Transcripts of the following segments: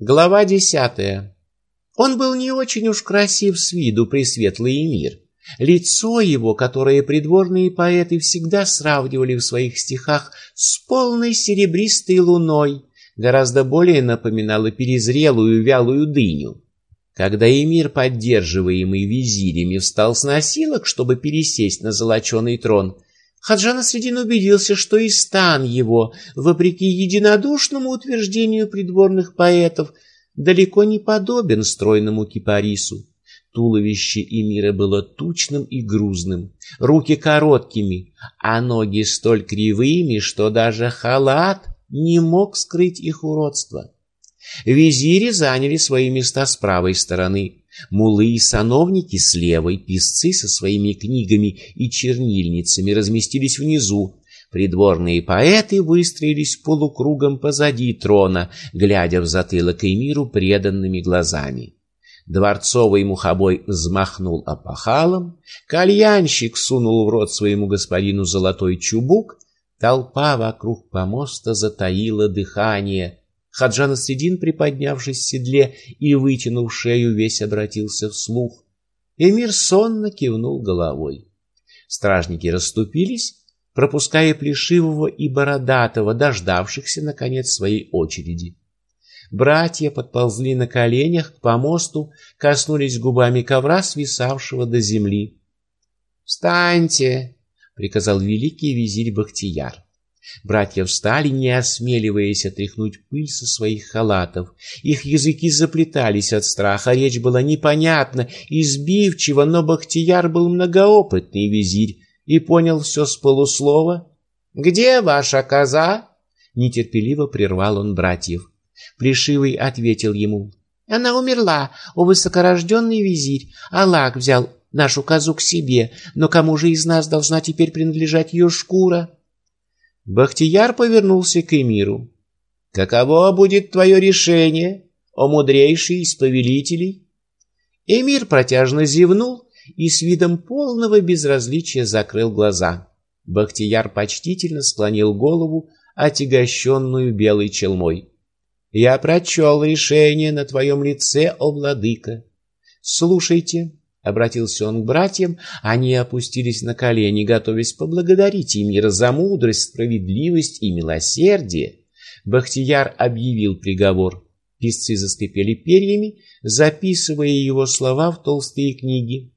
Глава десятая. Он был не очень уж красив с виду, пресветлый мир. Лицо его, которое придворные поэты всегда сравнивали в своих стихах с полной серебристой луной, гораздо более напоминало перезрелую вялую дыню. Когда эмир, поддерживаемый визирями, встал с носилок, чтобы пересесть на золоченый трон, Хаджан Средин убедился, что и стан его, вопреки единодушному утверждению придворных поэтов, далеко не подобен стройному кипарису. Туловище Эмира было тучным и грузным, руки короткими, а ноги столь кривыми, что даже халат не мог скрыть их уродство. Визири заняли свои места с правой стороны, Мулы и сановники с левой, писцы со своими книгами и чернильницами разместились внизу. Придворные поэты выстроились полукругом позади трона, глядя в затылок Эмиру преданными глазами. Дворцовый мухобой взмахнул опахалом, кальянщик сунул в рот своему господину золотой чубук, толпа вокруг помоста затаила дыхание, Хаджан Средин, приподнявшись в седле и вытянув шею, весь обратился вслух. Эмир сонно кивнул головой. Стражники расступились, пропуская Плешивого и Бородатого, дождавшихся, наконец, своей очереди. Братья подползли на коленях к помосту, коснулись губами ковра, свисавшего до земли. «Встаньте!» — приказал великий визирь Бахтияр. Братья встали, не осмеливаясь отряхнуть пыль со своих халатов. Их языки заплетались от страха, речь была непонятна, избивчива, но Бахтияр был многоопытный визирь и понял все с полуслова. «Где ваша коза?» Нетерпеливо прервал он братьев. Плешивый ответил ему. «Она умерла, о высокорожденный визирь. Аллах взял нашу козу к себе, но кому же из нас должна теперь принадлежать ее шкура?» Бахтияр повернулся к эмиру. «Каково будет твое решение, о мудрейший из повелителей?» Эмир протяжно зевнул и с видом полного безразличия закрыл глаза. Бахтияр почтительно склонил голову, отягощенную белой челмой. «Я прочел решение на твоем лице, о владыка. Слушайте, Обратился он к братьям, они опустились на колени, готовясь поблагодарить Эмира за мудрость, справедливость и милосердие. Бахтияр объявил приговор. Писцы заскрипели перьями, записывая его слова в толстые книги.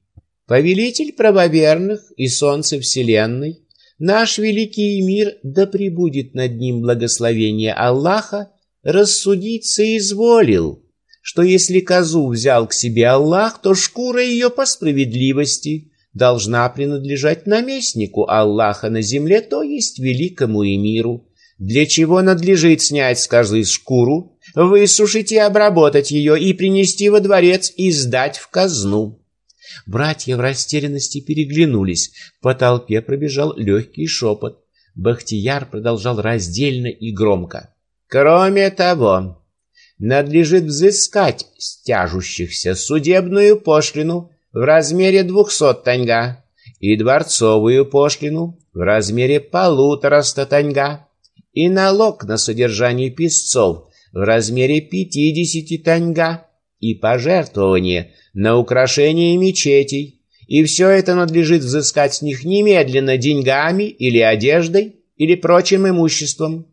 «Повелитель правоверных и солнце вселенной, наш великий мир, да пребудет над ним благословение Аллаха, рассудить соизволил» что если козу взял к себе Аллах, то шкура ее по справедливости должна принадлежать наместнику Аллаха на земле, то есть великому эмиру. Для чего надлежит снять с козы шкуру, высушить и обработать ее и принести во дворец и сдать в казну. Братья в растерянности переглянулись. По толпе пробежал легкий шепот. Бахтияр продолжал раздельно и громко. Кроме того, надлежит взыскать стяжущихся судебную пошлину в размере двухсот таньга и дворцовую пошлину в размере полутораста таньга и налог на содержание писцов в размере пятидесяти таньга и пожертвование на украшение мечетей, и все это надлежит взыскать с них немедленно деньгами или одеждой или прочим имуществом.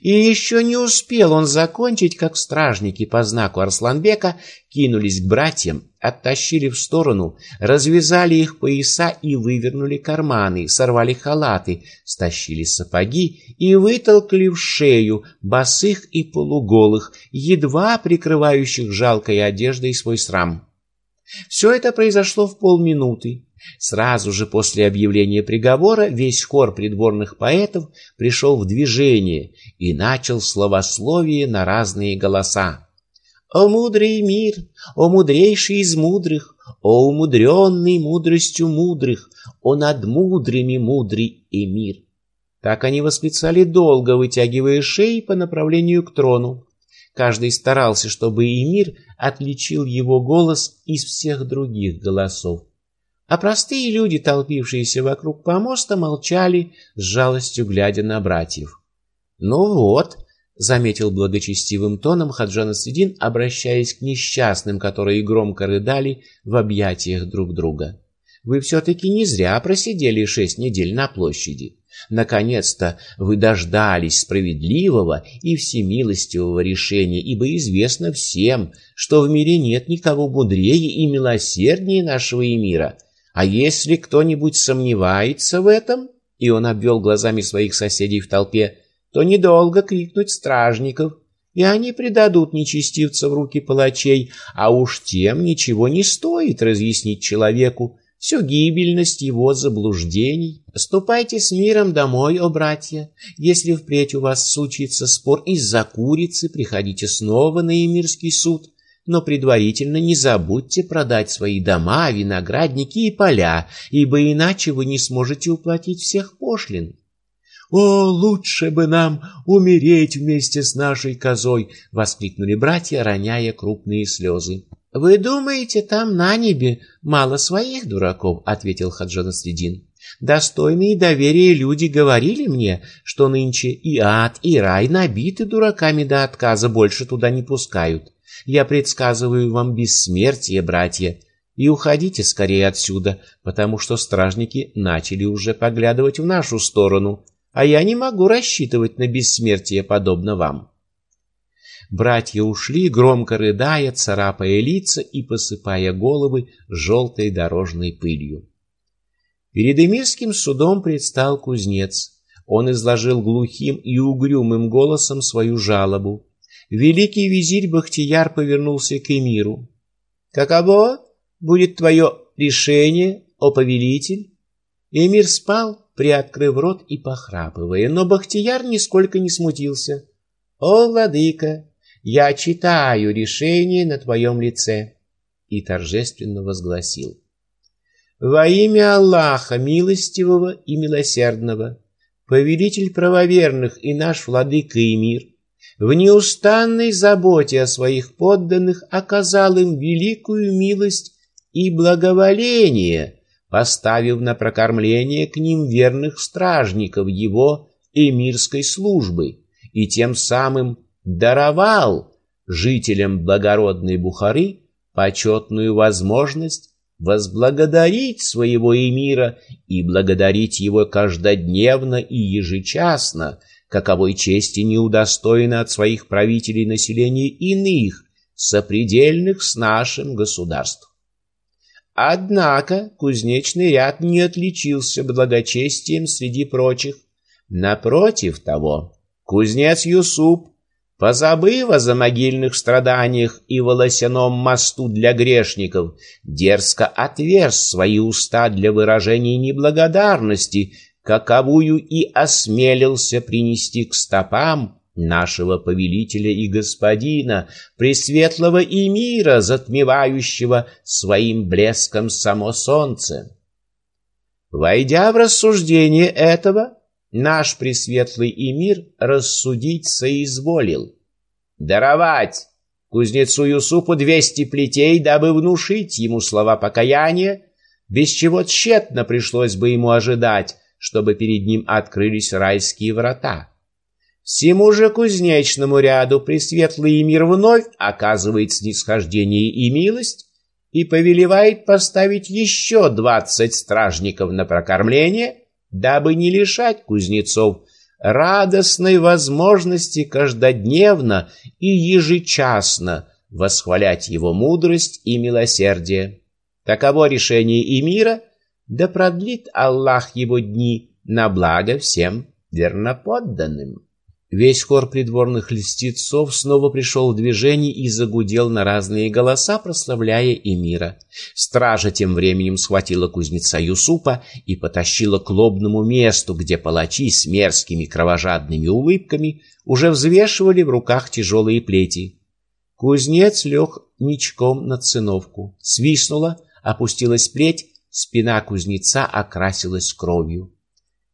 И еще не успел он закончить, как стражники по знаку Арсланбека кинулись к братьям, оттащили в сторону, развязали их пояса и вывернули карманы, сорвали халаты, стащили сапоги и вытолкали в шею босых и полуголых, едва прикрывающих жалкой одеждой свой срам. Все это произошло в полминуты. Сразу же после объявления приговора весь хор придворных поэтов пришел в движение и начал словословие на разные голоса. «О мудрый мир! О мудрейший из мудрых! О умудренный мудростью мудрых! О над мудрыми мудрый эмир!» Так они восклицали долго, вытягивая шеи по направлению к трону. Каждый старался, чтобы эмир отличил его голос из всех других голосов. А простые люди, толпившиеся вокруг помоста, молчали, с жалостью глядя на братьев. «Ну вот», — заметил благочестивым тоном Хаджан Средин, обращаясь к несчастным, которые громко рыдали в объятиях друг друга. Вы все-таки не зря просидели шесть недель на площади. Наконец-то вы дождались справедливого и всемилостивого решения, ибо известно всем, что в мире нет никого мудрее и милосерднее нашего мира. А если кто-нибудь сомневается в этом, и он обвел глазами своих соседей в толпе, то недолго крикнуть стражников, и они предадут нечестивца в руки палачей, а уж тем ничего не стоит разъяснить человеку, всю гибельность его заблуждений. Ступайте с миром домой, о братья. Если впредь у вас случится спор из-за курицы, приходите снова на Эмирский суд. Но предварительно не забудьте продать свои дома, виноградники и поля, ибо иначе вы не сможете уплатить всех пошлин. «О, лучше бы нам умереть вместе с нашей козой!» — воскликнули братья, роняя крупные слезы. «Вы думаете, там на небе мало своих дураков?» — ответил Хаджан Следин. «Достойные доверия люди говорили мне, что нынче и ад, и рай набиты дураками до отказа, больше туда не пускают. Я предсказываю вам бессмертие, братья, и уходите скорее отсюда, потому что стражники начали уже поглядывать в нашу сторону, а я не могу рассчитывать на бессмертие, подобно вам». Братья ушли, громко рыдая, царапая лица и посыпая головы желтой дорожной пылью. Перед эмирским судом предстал кузнец. Он изложил глухим и угрюмым голосом свою жалобу. Великий визирь Бахтияр повернулся к эмиру. «Каково будет твое решение, о повелитель?» Эмир спал, приоткрыв рот и похрапывая, но Бахтияр нисколько не смутился. «О, владыка, я читаю решение на твоем лице. И торжественно возгласил. Во имя Аллаха, милостивого и милосердного, повелитель правоверных и наш владыка и мир, в неустанной заботе о своих подданных оказал им великую милость и благоволение, поставив на прокормление к ним верных стражников его эмирской службы, и тем самым даровал жителям благородной Бухары почетную возможность возблагодарить своего эмира и благодарить его каждодневно и ежечасно, каковой чести не удостоено от своих правителей населения иных, сопредельных с нашим государством. Однако кузнечный ряд не отличился благочестием среди прочих. Напротив того, кузнец Юсуп Позабыв о замогильных страданиях и волосяном мосту для грешников, дерзко отверз свои уста для выражения неблагодарности, каковую и осмелился принести к стопам нашего повелителя и господина, пресветлого и мира, затмевающего своим блеском само солнце. Войдя в рассуждение этого, наш пресветлый Эмир рассудить соизволил. Даровать кузнецу Юсупу двести плетей, дабы внушить ему слова покаяния, без чего тщетно пришлось бы ему ожидать, чтобы перед ним открылись райские врата. Всему же кузнечному ряду пресветлый Эмир вновь оказывает снисхождение и милость и повелевает поставить еще двадцать стражников на прокормление — дабы не лишать кузнецов радостной возможности каждодневно и ежечасно восхвалять его мудрость и милосердие. Таково решение и мира, да продлит Аллах его дни на благо всем верноподданным. Весь хор придворных льстецов снова пришел в движение и загудел на разные голоса, прославляя эмира. Стража тем временем схватила кузнеца Юсупа и потащила к лобному месту, где палачи с мерзкими кровожадными улыбками уже взвешивали в руках тяжелые плети. Кузнец лег ничком на циновку. Свистнула, опустилась плеть, спина кузнеца окрасилась кровью.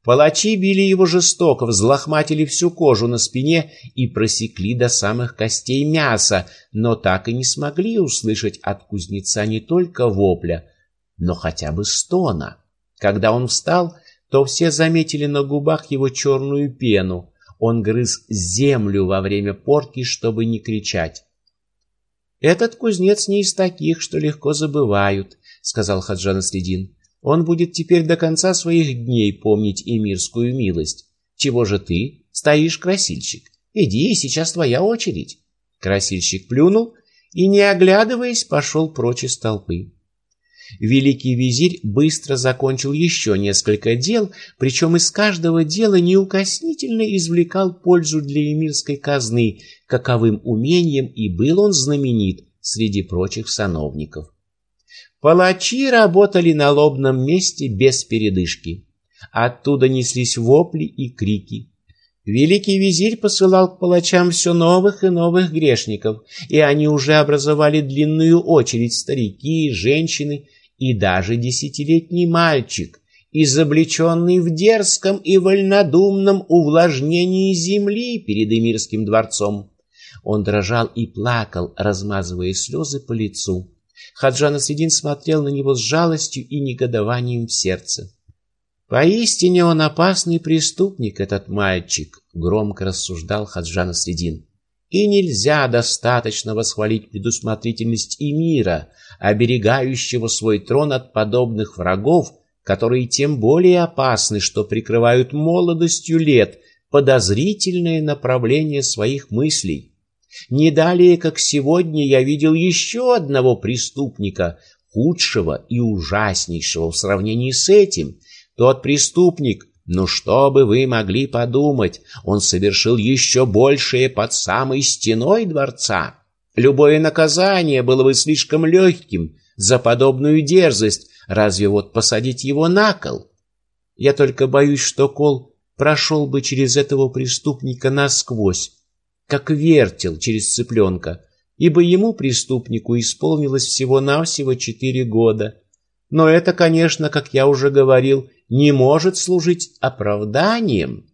Палачи били его жестоко, взлохматили всю кожу на спине и просекли до самых костей мяса, но так и не смогли услышать от кузнеца не только вопля, но хотя бы стона. Когда он встал, то все заметили на губах его черную пену. Он грыз землю во время порки, чтобы не кричать. Этот кузнец не из таких, что легко забывают, сказал Хаджан Следин. Он будет теперь до конца своих дней помнить эмирскую милость. Чего же ты стоишь, красильщик? Иди, сейчас твоя очередь. Красильщик плюнул и, не оглядываясь, пошел прочь из толпы. Великий визирь быстро закончил еще несколько дел, причем из каждого дела неукоснительно извлекал пользу для эмирской казны, каковым умением и был он знаменит среди прочих сановников. Палачи работали на лобном месте без передышки. Оттуда неслись вопли и крики. Великий визирь посылал к палачам все новых и новых грешников, и они уже образовали длинную очередь старики, женщины и даже десятилетний мальчик, изобличенный в дерзком и вольнодумном увлажнении земли перед эмирским дворцом. Он дрожал и плакал, размазывая слезы по лицу. Хаджан Асвидин смотрел на него с жалостью и негодованием в сердце. Поистине он опасный преступник, этот мальчик, громко рассуждал Хаджан Средин. И нельзя достаточно восхвалить предусмотрительность Эмира, оберегающего свой трон от подобных врагов, которые тем более опасны, что прикрывают молодостью лет подозрительное направление своих мыслей. Не далее, как сегодня, я видел еще одного преступника, худшего и ужаснейшего в сравнении с этим, тот преступник, ну что бы вы могли подумать, он совершил еще большее под самой стеной дворца. Любое наказание было бы слишком легким за подобную дерзость, разве вот посадить его на кол? Я только боюсь, что кол прошел бы через этого преступника насквозь, как вертел через цыпленка, ибо ему, преступнику, исполнилось всего-навсего четыре года. Но это, конечно, как я уже говорил, не может служить оправданием.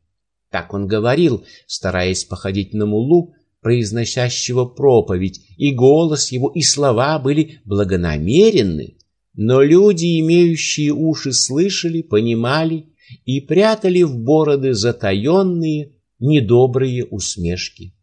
Так он говорил, стараясь походить на мулу, произносящего проповедь, и голос его, и слова были благонамеренны. Но люди, имеющие уши, слышали, понимали и прятали в бороды затаенные, недобрые усмешки.